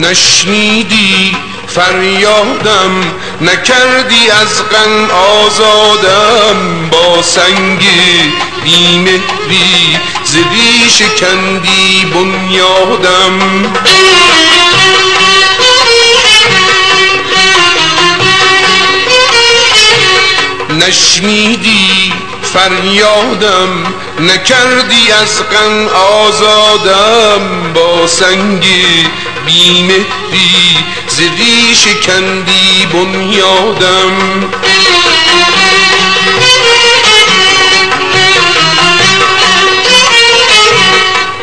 نشنیدی فریادم نکردی از غن آزادم. با سنگی بیمهری زدی شکندی بنیادم. نشنیدی فریادم نکردی از غن آزادم. با سنگی بیمهری زدی شکندی بنیادم.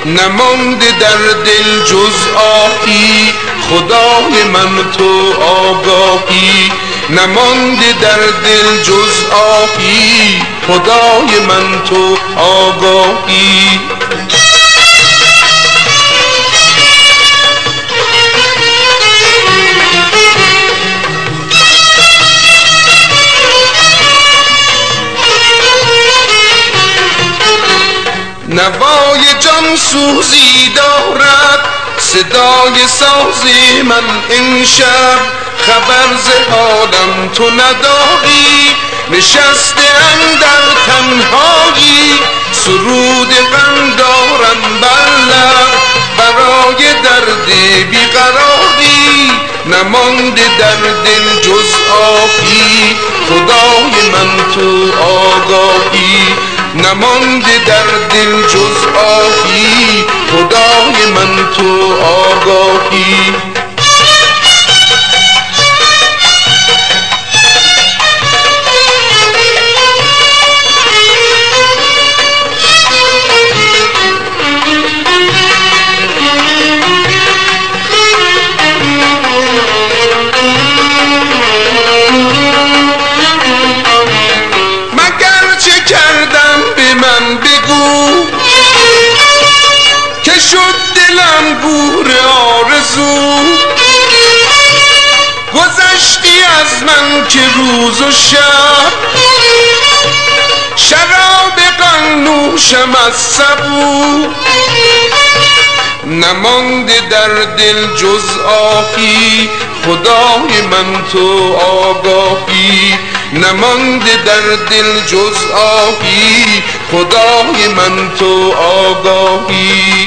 نمانده در دل جز آهی خدای من تو آگاهی. نمانده در دل جز آهی خدای من تو آگاهی. جان سوزی دارد. صدای سازی من این شب خبر ز حالم تو نداری. نشسته در تنهایی. سرود غم دارم بر برای درد بیقراری. نمانده در نمانده در دل جز آهی خدای من تو آگاهی. که روز و شب شراب قنوشم از سبو نمانده در دل جز آهی خدای من تو آگاهی. نمانده در دل جز آهی خدای من تو آگاهی.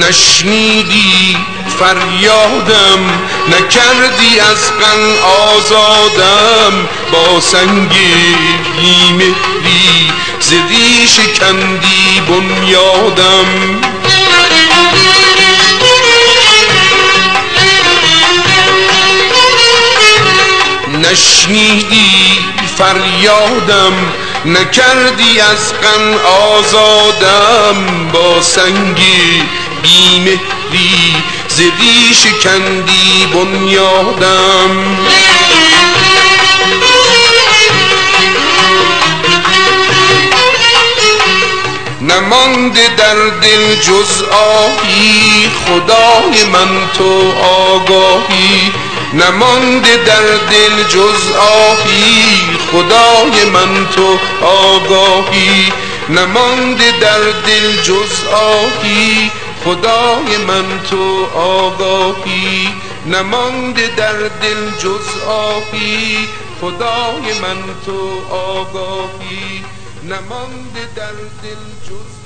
نشنیدی فریادم نکردی از غن آزادم. با سنگی بیمهری زدی شکندی بنیادم. نشنیدی فریادم نکردی از غن آزادم. با سنگی بیمهری زدی شکندی بنیادم. نمانده در دل جز آهی خدای من تو آگاهی. نمانده در دل جز آهی خدای من تو آگاهی. نمانده در دل جز آهی خدای من تو آگاهی نمانده در دل جز آهی خدای من تو آگاهی نمانده در دل جز